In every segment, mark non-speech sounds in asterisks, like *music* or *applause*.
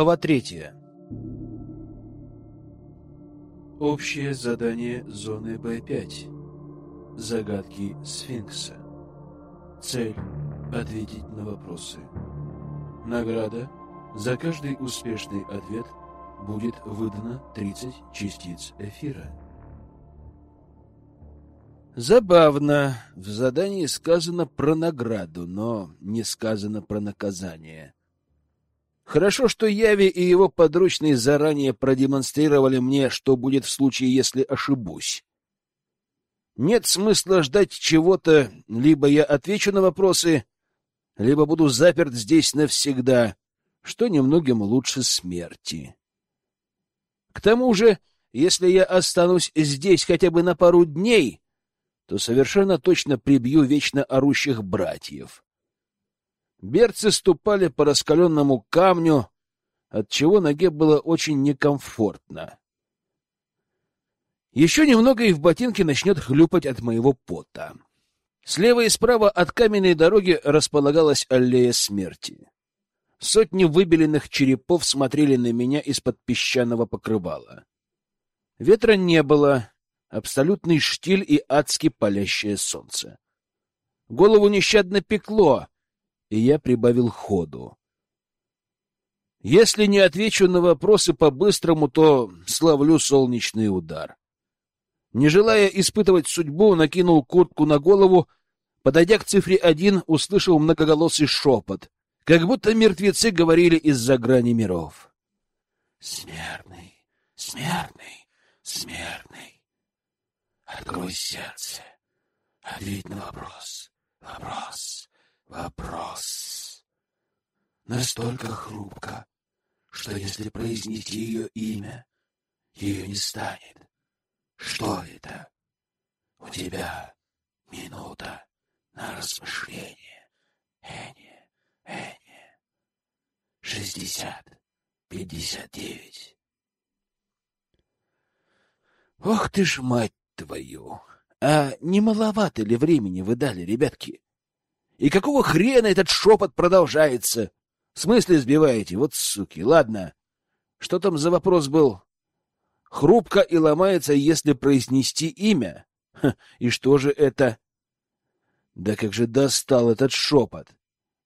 Глава третья. Общее задание зоны Б5. Загадки Сфинкса. Цель — ответить на вопросы. Награда — за каждый успешный ответ будет выдано 30 частиц эфира. Забавно. В задании сказано про награду, но не сказано про наказание. Хорошо, что Яви и его подручные заранее продемонстрировали мне, что будет в случае, если ошибусь. Нет смысла ждать чего-то, либо я отвечу на вопросы, либо буду заперт здесь навсегда, что немногим лучше смерти. К тому же, если я останусь здесь хотя бы на пару дней, то совершенно точно прибью вечно орущих братьев. Берцы ступали по раскаленному камню, отчего ноге было очень некомфортно. Еще немного и в ботинке начнет хлюпать от моего пота. Слева и справа от каменной дороги располагалась аллея смерти. Сотни выбеленных черепов смотрели на меня из-под песчаного покрывала. Ветра не было, абсолютный штиль и адски палящее солнце. Голову нещадно пекло, и я прибавил ходу. Если не отвечу на вопросы по-быстрому, то славлю солнечный удар. Не желая испытывать судьбу, накинул куртку на голову, подойдя к цифре один, услышал многоголосый шепот, как будто мертвецы говорили из-за грани миров. «Смертный, смертный, смертный, открой сердце, ответь на вопрос, вопрос, Вопрос. Настолько хрупко, что если произнести ее имя, ее не станет. Что это? У тебя минута на размышление. Энни, Энни. Шестьдесят, пятьдесят девять. Ох ты ж, мать твою! А не маловато ли времени вы дали, ребятки? И какого хрена этот шепот продолжается? В смысле сбиваете? Вот суки. Ладно. Что там за вопрос был? Хрупко и ломается, если произнести имя. Ха, и что же это? Да как же достал этот шепот!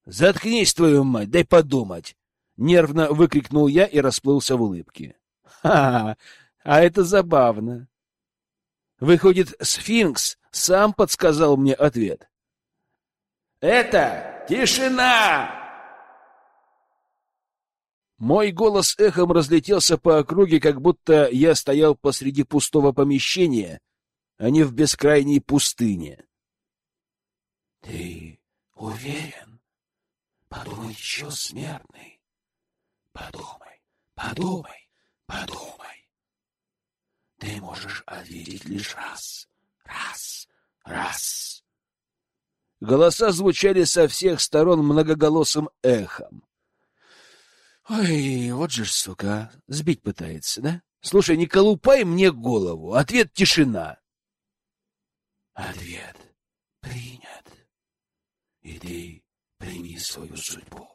Заткнись, твою мать, дай подумать! Нервно выкрикнул я и расплылся в улыбке. Ха, а это забавно. Выходит, сфинкс сам подсказал мне ответ. Это тишина! Мой голос эхом разлетелся по округе, как будто я стоял посреди пустого помещения, а не в бескрайней пустыне. — Ты уверен? Подумай еще, смертный. Подумай, подумай, подумай. Ты можешь ответить лишь раз, раз, раз. Голоса звучали со всех сторон многоголосым эхом. Ой, вот же ж, сука, сбить пытается, да? Слушай, не колупай мне голову. Ответ — тишина. Ответ принят. И ты прими свою судьбу.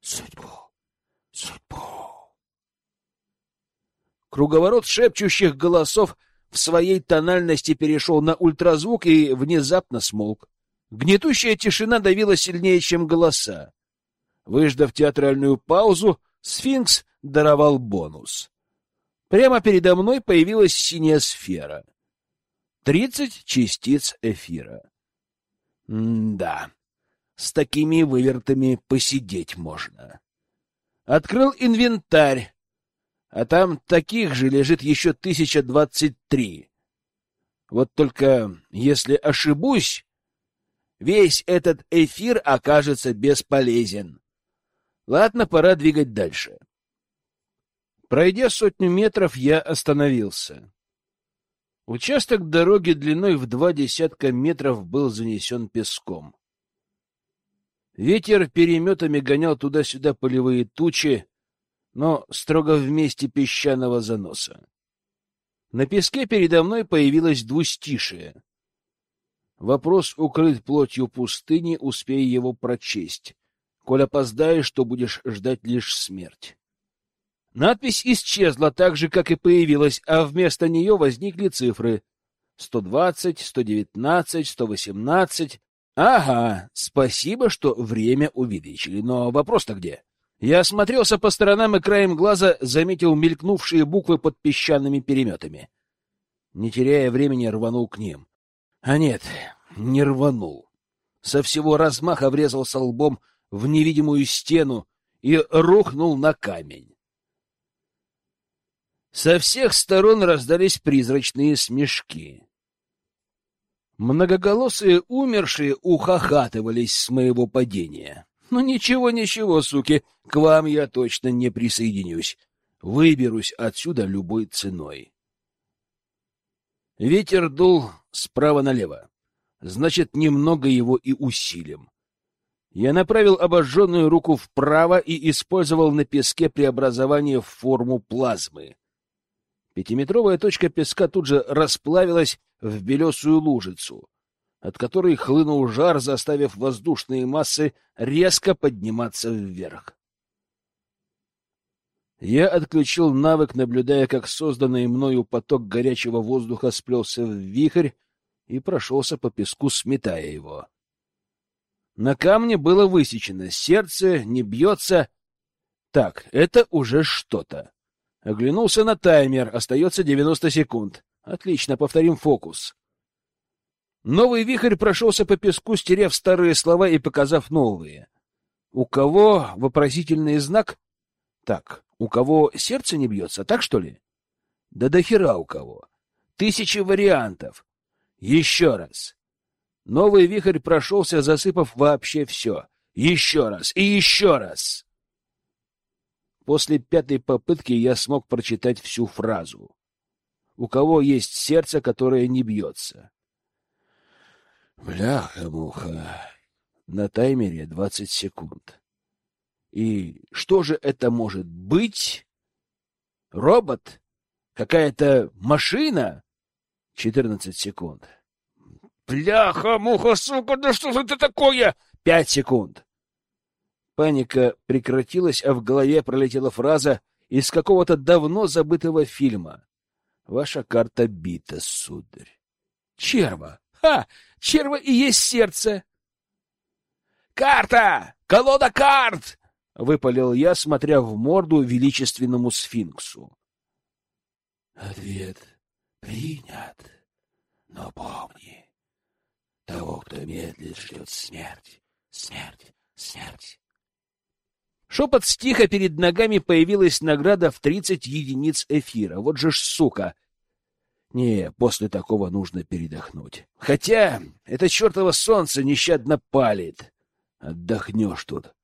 Судьбу. Судьбу. Круговорот шепчущих голосов в своей тональности перешел на ультразвук и внезапно смолк. Гнетущая тишина давила сильнее, чем голоса. Выждав театральную паузу, сфинкс даровал бонус. Прямо передо мной появилась синяя сфера. Тридцать частиц эфира. М-да, с такими вывертами посидеть можно. Открыл инвентарь, а там таких же лежит еще тысяча двадцать три. Вот только если ошибусь, весь этот эфир окажется бесполезен. Ладно, пора двигать дальше. Пройдя сотню метров, я остановился. Участок дороги длиной в два десятка метров был занесен песком. Ветер переметами гонял туда-сюда полевые тучи, но строго вместе песчаного заноса. На песке передо мной появилось двустишие. Вопрос укрыт плотью пустыни, успей его прочесть. Коль опоздаешь, то будешь ждать лишь смерть. Надпись исчезла так же, как и появилась, а вместо нее возникли цифры 120, 119, 118. Ага, спасибо, что время увеличили, но вопрос-то где? Я осмотрелся по сторонам и краем глаза заметил мелькнувшие буквы под песчаными переметами. Не теряя времени, рванул к ним. А нет, не рванул. Со всего размаха врезался лбом в невидимую стену и рухнул на камень. Со всех сторон раздались призрачные смешки. Многоголосые умершие ухахатывались с моего падения. Ну ничего, ничего, суки, к вам я точно не присоединюсь. Выберусь отсюда любой ценой. Ветер дул справа налево. Значит, немного его и усилим. Я направил обожженную руку вправо и использовал на песке преобразование в форму плазмы. Пятиметровая точка песка тут же расплавилась в белесую лужицу от которой хлынул жар, заставив воздушные массы резко подниматься вверх. Я отключил навык, наблюдая, как созданный мною поток горячего воздуха сплелся в вихрь и прошелся по песку, сметая его. На камне было высечено «Сердце не бьется». Так, это уже что-то. Оглянулся на таймер, остается девяносто секунд. Отлично, повторим фокус. Новый вихрь прошелся по песку, стерев старые слова и показав новые. У кого вопросительный знак? Так, у кого сердце не бьется, так что ли? Да до хера у кого. Тысячи вариантов. Еще раз. Новый вихрь прошелся, засыпав вообще все. Еще раз и еще раз. После пятой попытки я смог прочитать всю фразу. У кого есть сердце, которое не бьется? Бляха-муха. На таймере двадцать секунд. И что же это может быть? Робот? Какая-то машина? Четырнадцать секунд. Бляха-муха, сука, да что же это такое? Пять секунд. Паника прекратилась, а в голове пролетела фраза из какого-то давно забытого фильма. Ваша карта бита, сударь. Черва. Ха! Черва и есть сердце. «Карта! Колода карт!» — выпалил я, смотря в морду величественному сфинксу. Ответ принят. Но помни, того, кто медлит, ждет смерть, смерть, смерть. Шепот стиха перед ногами появилась награда в тридцать единиц эфира. Вот же ж сука! Не, после такого нужно передохнуть. Хотя это чертово солнце нещадно палит. Отдохнешь тут.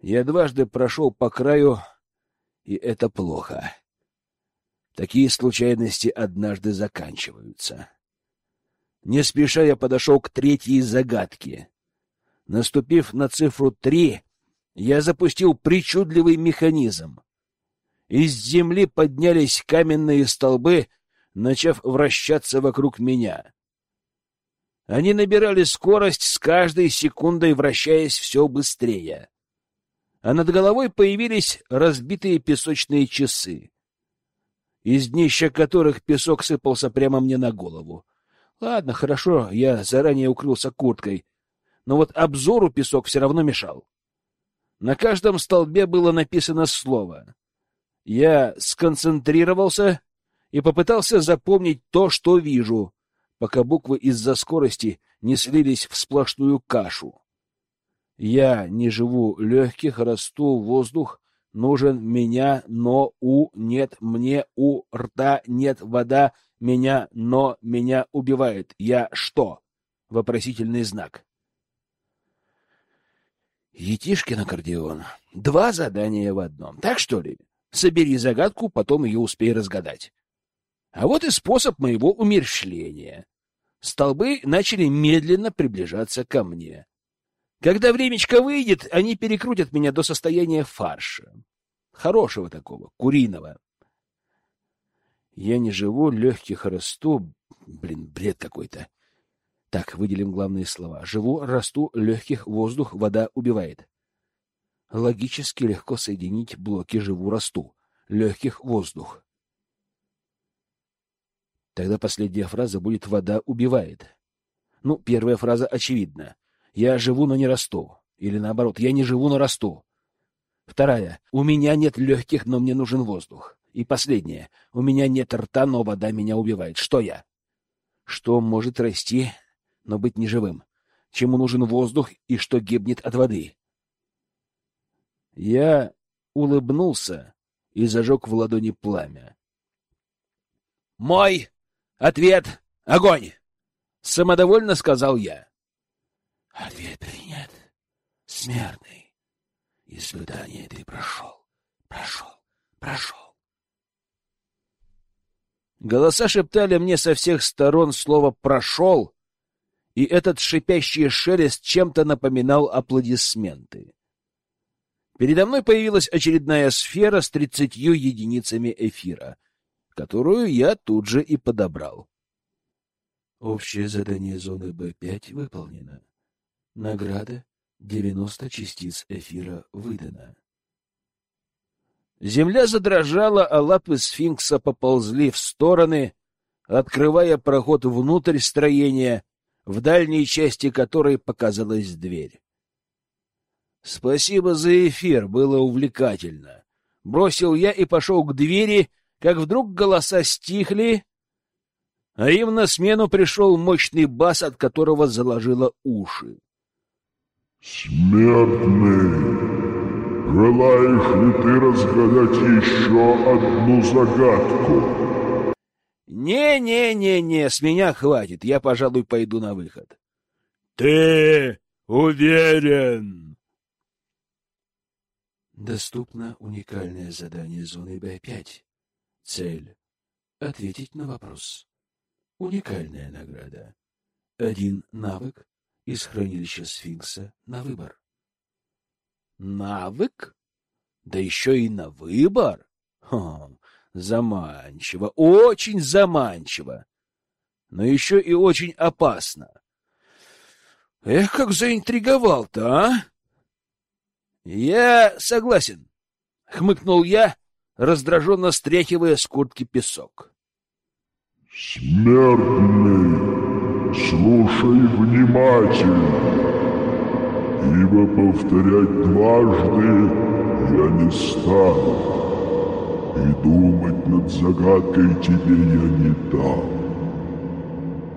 Я дважды прошел по краю, и это плохо. Такие случайности однажды заканчиваются. Не спеша я подошел к третьей загадке. Наступив на цифру три, я запустил причудливый механизм. Из земли поднялись каменные столбы, начав вращаться вокруг меня. Они набирали скорость с каждой секундой, вращаясь все быстрее. А над головой появились разбитые песочные часы, из днища которых песок сыпался прямо мне на голову. Ладно, хорошо, я заранее укрылся курткой, но вот обзору песок все равно мешал. На каждом столбе было написано слово. Я сконцентрировался и попытался запомнить то, что вижу, пока буквы из-за скорости не слились в сплошную кашу. Я не живу легких, расту воздух, нужен меня, но у нет мне, у рта нет вода, меня, но меня убивает. Я что? Вопросительный знак. Етишкин аккордеон. Два задания в одном. Так что ли? Собери загадку, потом ее успей разгадать. А вот и способ моего умерщвления. Столбы начали медленно приближаться ко мне. Когда времечко выйдет, они перекрутят меня до состояния фарша. Хорошего такого, куриного. Я не живу, легких расту. Блин, бред какой-то. Так, выделим главные слова. Живу, расту, легких, воздух, вода убивает. Логически легко соединить блоки «живу-расту», легких — воздух. Тогда последняя фраза будет «вода убивает». Ну, первая фраза очевидна. «Я живу, но не расту». Или наоборот, «Я не живу, но расту». Вторая. «У меня нет легких, но мне нужен воздух». И последняя. «У меня нет рта, но вода меня убивает». Что я? Что может расти, но быть неживым? Чему нужен воздух и что гибнет от воды? Я улыбнулся и зажег в ладони пламя. «Мой ответ — огонь!» — самодовольно сказал я. «Ответ принят. Смертный. Испытание ты прошел, прошел, прошел». Голоса шептали мне со всех сторон слово «прошел», и этот шипящий шелест чем-то напоминал аплодисменты. Передо мной появилась очередная сфера с тридцатью единицами эфира, которую я тут же и подобрал. Общее задание зоны Б5 выполнено. Награда — 90 частиц эфира выдана. Земля задрожала, а лапы сфинкса поползли в стороны, открывая проход внутрь строения, в дальней части которой показалась дверь. Спасибо за эфир, было увлекательно. Бросил я и пошел к двери, как вдруг голоса стихли, а им на смену пришел мощный бас, от которого заложило уши. «Смертный, желаешь ли ты разгадать еще одну загадку?» «Не-не-не-не, с меня хватит, я, пожалуй, пойду на выход». «Ты уверен?» Доступно уникальное задание зоны Б5. Цель — ответить на вопрос. Уникальная награда. Один навык из хранилища сфинкса на выбор. Навык? Да еще и на выбор? Хм, заманчиво, очень заманчиво. Но еще и очень опасно. Эх, как заинтриговал-то, а! Я согласен, хмыкнул я, раздраженно стряхивая с куртки песок. Смертный, слушай внимательно, ибо повторять дважды я не стану, и думать над загадкой тебе я не дам.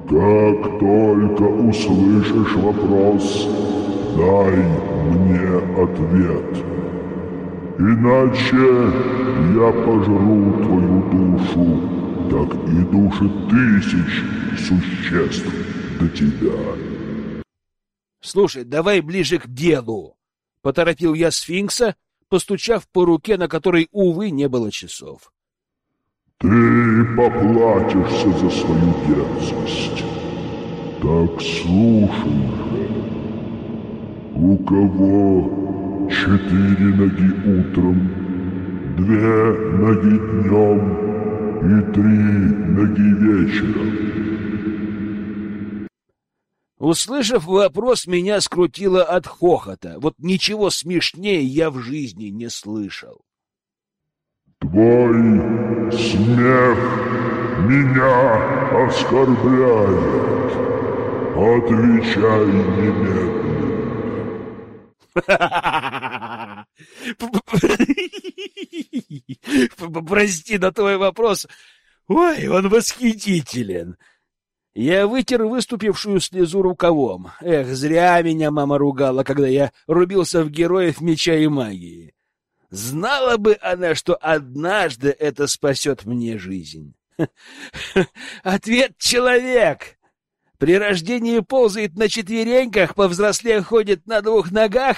Как только услышишь вопрос, Дай мне ответ. Иначе я пожру твою душу, так и души тысяч существ до тебя. Слушай, давай ближе к делу. Поторопил я сфинкса, постучав по руке, на которой, увы, не было часов. Ты поплатишься за свою дерзость. Так слушай же. У кого четыре ноги утром, две ноги днем и три ноги вечером? Услышав вопрос, меня скрутило от хохота. Вот ничего смешнее я в жизни не слышал. Твой смех меня оскорбляет. Отвечай немедленно. *laughs* Прости на твой вопрос. Ой, он восхитителен. Я вытер выступившую слезу рукавом. Эх, зря меня мама ругала, когда я рубился в героев меча и магии. Знала бы она, что однажды это спасет мне жизнь. *laughs* Ответ — человек. При рождении ползает на четвереньках, повзрослее ходит на двух ногах,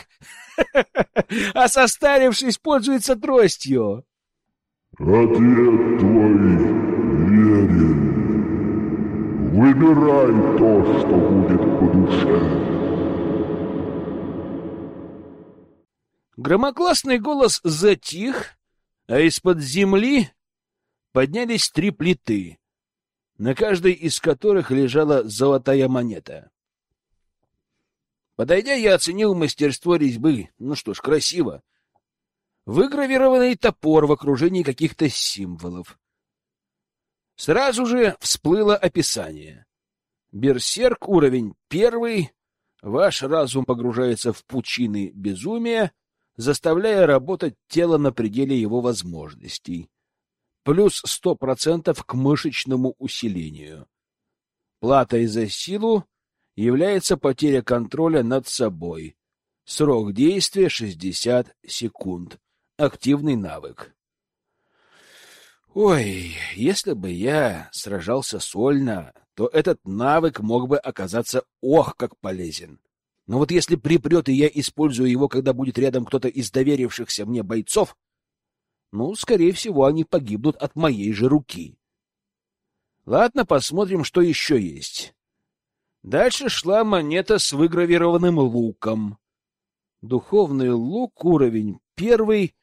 *laughs* а состарившись, пользуется тростью. Ответ твой верен. Выбирай то, что будет по душе. Громогласный голос затих, а из-под земли поднялись три плиты — на каждой из которых лежала золотая монета. Подойдя, я оценил мастерство резьбы. Ну что ж, красиво. Выгравированный топор в окружении каких-то символов. Сразу же всплыло описание. Берсерк, уровень первый. Ваш разум погружается в пучины безумия, заставляя работать тело на пределе его возможностей. Плюс сто процентов к мышечному усилению. Платой за силу является потеря контроля над собой. Срок действия 60 секунд. Активный навык. Ой, если бы я сражался сольно, то этот навык мог бы оказаться ох, как полезен. Но вот если припрет, и я использую его, когда будет рядом кто-то из доверившихся мне бойцов, ну, скорее всего, они погибнут от моей же руки. Ладно, посмотрим, что еще есть. Дальше шла монета с выгравированным луком. Духовный лук, уровень первый.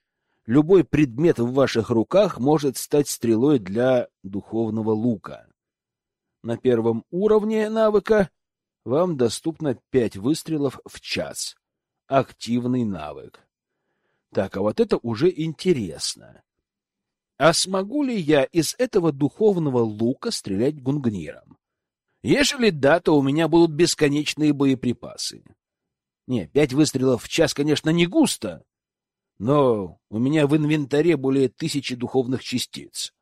Любой предмет в ваших руках может стать стрелой для духовного лука. На первом уровне навыка вам доступно пять выстрелов в час. Активный навык. Так, а вот это уже интересно. А смогу ли я из этого духовного лука стрелять гунгниром? Ежели да, то у меня будут бесконечные боеприпасы. Не, пять выстрелов в час, конечно, не густо, но у меня в инвентаре более тысячи духовных частиц.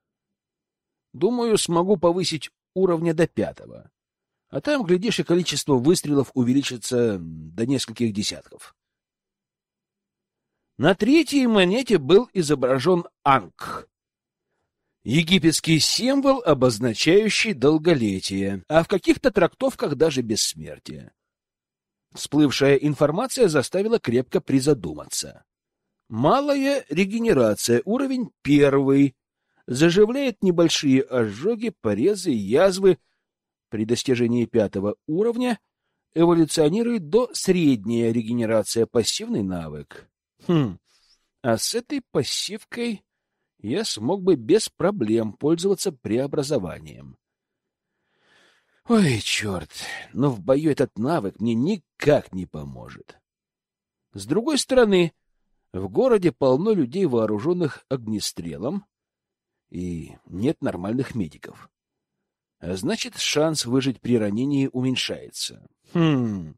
Думаю, смогу повысить уровня до пятого. А там, глядишь, и количество выстрелов увеличится до нескольких десятков. На третьей монете был изображен Анг. Египетский символ, обозначающий долголетие, а в каких-то трактовках даже бессмертие. Всплывшая информация заставила крепко призадуматься. Малая регенерация, уровень первый, заживляет небольшие ожоги, порезы, язвы. При достижении пятого уровня эволюционирует до средняя регенерация, пассивный навык. Хм, а с этой пассивкой я смог бы без проблем пользоваться преобразованием. Ой, черт, но в бою этот навык мне никак не поможет. С другой стороны, в городе полно людей, вооруженных огнестрелом, и нет нормальных медиков. А значит, шанс выжить при ранении уменьшается. Хм.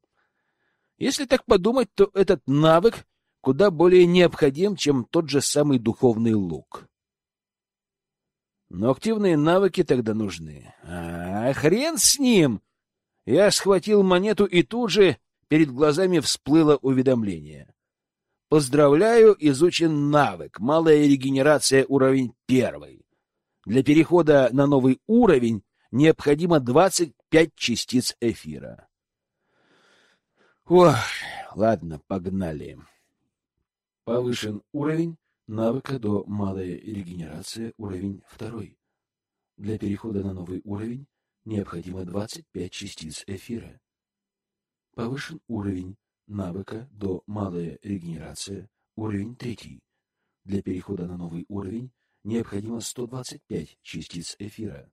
Если так подумать, то этот навык куда более необходим, чем тот же самый духовный лук. Но активные навыки тогда нужны. А, хрен с ним! Я схватил монету, и тут же перед глазами всплыло уведомление. Поздравляю, изучен навык. Малая регенерация уровень первый. Для перехода на новый уровень необходимо 25 частиц эфира. Ох, ладно, погнали. Повышен уровень навыка до малая регенерация уровень второй. Для перехода на новый уровень необходимо 25 частиц эфира. Повышен уровень навыка до малая регенерация, уровень третий. Для перехода на новый уровень необходимо 125 частиц эфира.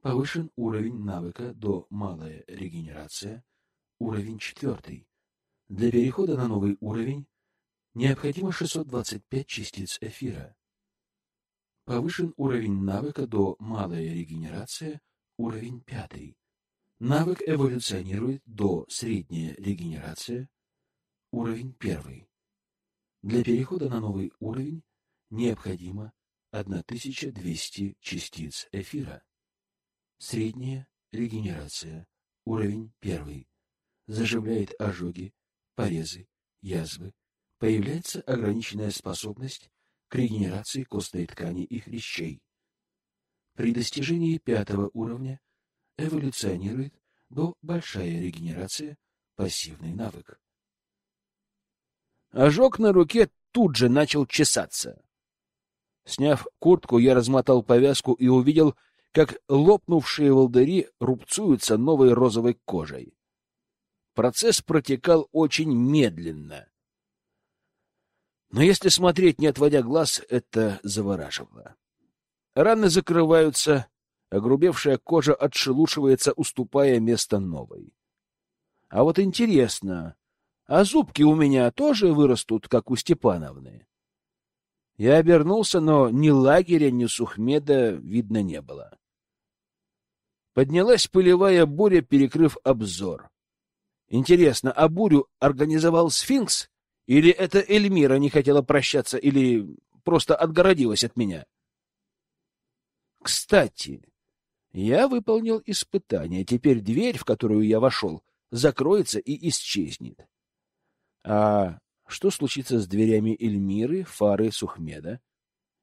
Повышен уровень навыка до малая регенерация, уровень четвертый. Для перехода на новый уровень необходимо 625 частиц эфира. Повышен уровень навыка до малая регенерация, уровень пятый. Навык эволюционирует до средняя регенерация, уровень первый. Для перехода на новый уровень необходимо 1200 частиц эфира. Средняя регенерация, уровень первый. Заживляет ожоги, порезы, язвы. Появляется ограниченная способность к регенерации костной ткани и хрящей. При достижении пятого уровня – эволюционирует до большая регенерация, пассивный навык. Ожог на руке тут же начал чесаться. Сняв куртку, я размотал повязку и увидел, как лопнувшие волдыри рубцуются новой розовой кожей. Процесс протекал очень медленно. Но если смотреть, не отводя глаз, это завораживало. Раны закрываются, Огрубевшая кожа отшелушивается, уступая место новой. А вот интересно, а зубки у меня тоже вырастут, как у Степановны? Я обернулся, но ни лагеря, ни Сухмеда видно не было. Поднялась пылевая буря, перекрыв обзор. Интересно, а бурю организовал сфинкс? Или это Эльмира не хотела прощаться, или просто отгородилась от меня? Кстати, я выполнил испытание. Теперь дверь, в которую я вошел, закроется и исчезнет. А что случится с дверями Эльмиры, Фары, Сухмеда?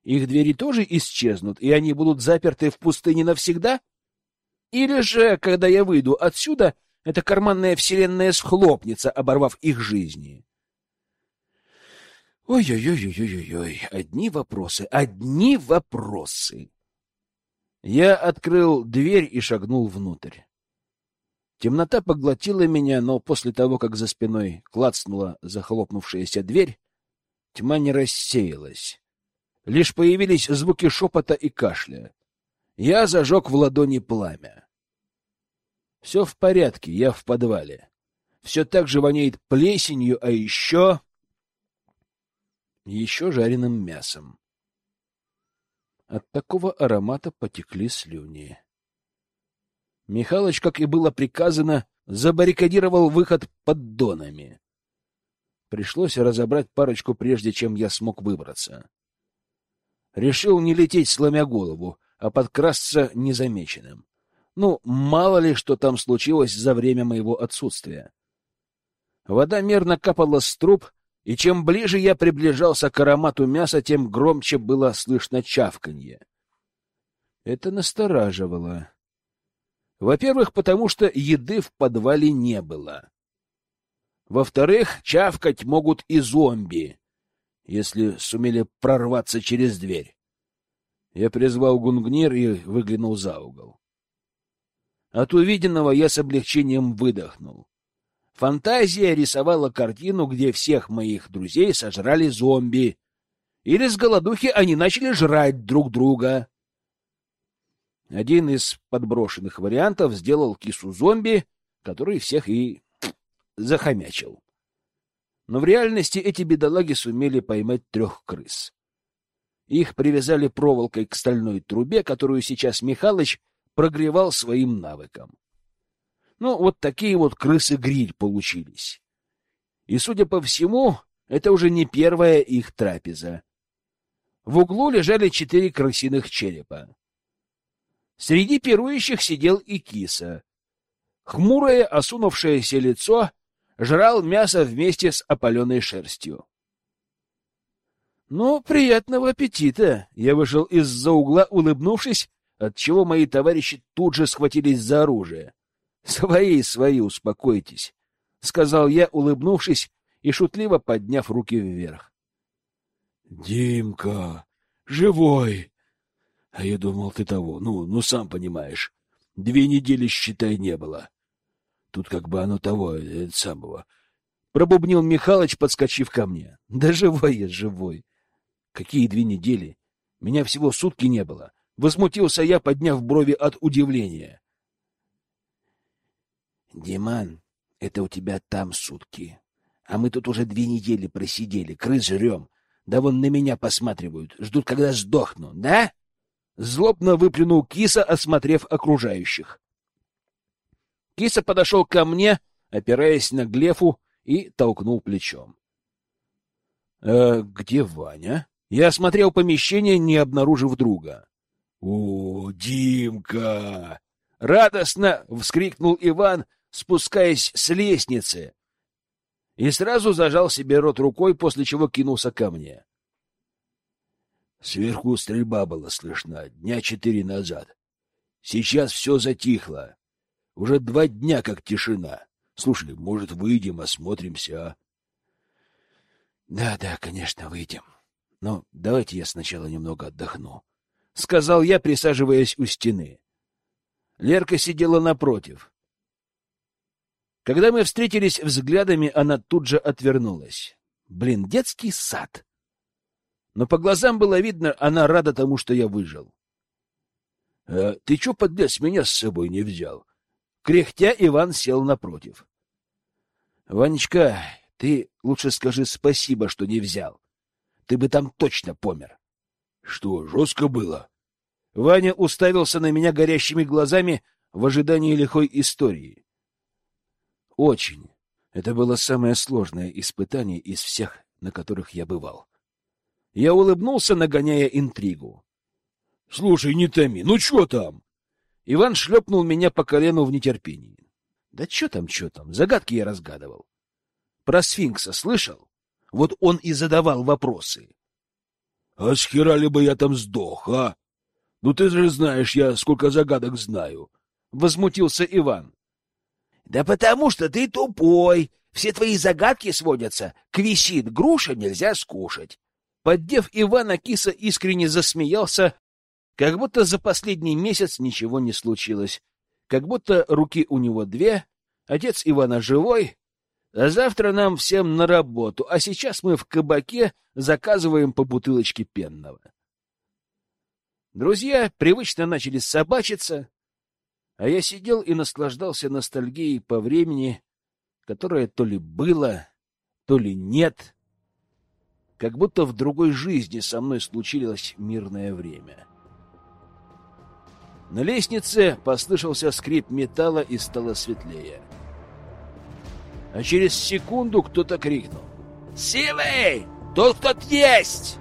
Их двери тоже исчезнут, и они будут заперты в пустыне навсегда? Или же, когда я выйду отсюда, эта карманная вселенная схлопнется, оборвав их жизни? Ой-ой-ой-ой-ой-ой, одни вопросы, одни вопросы. Я открыл дверь и шагнул внутрь. Темнота поглотила меня, но после того, как за спиной клацнула захлопнувшаяся дверь, тьма не рассеялась. Лишь появились звуки шепота и кашля. Я зажег в ладони пламя. Все в порядке, я в подвале. Все так же воняет плесенью, а еще... Еще жареным мясом. От такого аромата потекли слюни. Михалыч, как и было приказано, забаррикадировал выход поддонами. Пришлось разобрать парочку, прежде чем я смог выбраться. Решил не лететь, сломя голову, а подкрасться незамеченным. Ну, мало ли, что там случилось за время моего отсутствия. Вода мерно капала с труб, и чем ближе я приближался к аромату мяса, тем громче было слышно чавканье. Это настораживало. Во-первых, потому что еды в подвале не было. Во-вторых, чавкать могут и зомби, если сумели прорваться через дверь. Я призвал гунгнир и выглянул за угол. От увиденного я с облегчением выдохнул. Фантазия рисовала картину, где всех моих друзей сожрали зомби. Или с голодухи они начали жрать друг друга. Один из подброшенных вариантов сделал кису зомби, который всех и захомячил. Но в реальности эти бедолаги сумели поймать трех крыс. Их привязали проволокой к стальной трубе, которую сейчас Михалыч прогревал своим навыком. Ну, вот такие вот крысы-гриль получились. И, судя по всему, это уже не первая их трапеза. В углу лежали четыре крысиных черепа. Среди пирующих сидел и киса. Хмурое, осунувшееся лицо жрал мясо вместе с опаленной шерстью. «Ну, приятного аппетита!» Я вышел из-за угла, улыбнувшись, отчего мои товарищи тут же схватились за оружие. *laughs* «Свои, свои, успокойтесь!» — сказал я, улыбнувшись и шутливо подняв руки вверх. «Димка! Живой!» А я думал, ты того, ну, ну, сам понимаешь. Две недели, считай, не было. Тут как бы оно того, это самого. Пробубнил Михалыч, подскочив ко мне. Да живой я, живой. Какие две недели? Меня всего сутки не было. Возмутился я, подняв брови от удивления. Диман, это у тебя там сутки. А мы тут уже две недели просидели, крыс жрем. Да вон на меня посматривают, ждут, когда сдохну, да? Злобно выплюнул киса, осмотрев окружающих. Киса подошел ко мне, опираясь на глефу, и толкнул плечом. «Э, где Ваня?» Я осмотрел помещение, не обнаружив друга. «О, Димка!» — радостно вскрикнул Иван, спускаясь с лестницы, и сразу зажал себе рот рукой, после чего кинулся ко мне. Сверху стрельба была слышна дня четыре назад. Сейчас все затихло. Уже два дня как тишина. Слушай, может, выйдем, осмотримся, а? Да, да, конечно, выйдем. Но давайте я сначала немного отдохну. Сказал я, присаживаясь у стены. Лерка сидела напротив. Когда мы встретились взглядами, она тут же отвернулась. Блин, детский сад но по глазам было видно, она рада тому, что я выжил. «Э, — Ты чё, подлец, меня с собой не взял? Кряхтя Иван сел напротив. Ванечка, ты лучше скажи спасибо, что не взял. Ты бы там точно помер. Что, жестко было? Ваня уставился на меня горящими глазами в ожидании лихой истории. Очень. Это было самое сложное испытание из всех, на которых я бывал. Я улыбнулся, нагоняя интригу. — Слушай, не томи, ну что там? Иван шлепнул меня по колену в нетерпении. Да что там, что там, загадки я разгадывал. Про сфинкса слышал? Вот он и задавал вопросы. — А с ли бы я там сдох, а? Ну ты же знаешь, я сколько загадок знаю. — возмутился Иван. — Да потому что ты тупой. Все твои загадки сводятся к висит груша нельзя скушать. Поддев Ивана, киса искренне засмеялся, как будто за последний месяц ничего не случилось, как будто руки у него две, отец Ивана живой, а завтра нам всем на работу, а сейчас мы в кабаке заказываем по бутылочке пенного. Друзья привычно начали собачиться, а я сидел и наслаждался ностальгией по времени, которое то ли было, то ли нет, как будто в другой жизни со мной случилось мирное время. На лестнице послышался скрип металла и стало светлее. А через секунду кто-то крикнул. «Силой! Тут кто-то есть!»